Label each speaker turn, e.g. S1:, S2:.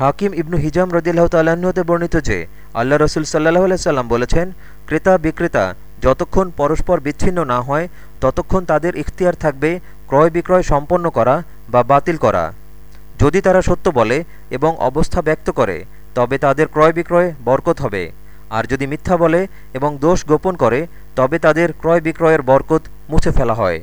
S1: হাকিম ইবনু হিজাম রদিল্লাহ তাল্লাহ্নতে বর্ণিত যে, আল্লাহ রসুল সাল্লাহ সাল্লাম বলেছেন, ক্রেতা বিক্রেতা যতক্ষণ পরস্পর বিচ্ছিন্ন না হয়, ততক্ষণ তাদের ইখতিয়ার থাকবে ক্রয় বিক্রয় সম্পন্ন করা বা বাতিল করা। যদি তারা সত্য বলে এবং অবস্থা ব্যক্ত করে, তবে তাদের ক্রয় বিক্রয় বরকত হবে। আর যদি মিথ্যা বলে এবং দোষ গোপন করে, তবে তাদের ক্রয় বিক্রয়ের বরকত মুছে ফেলা হয়।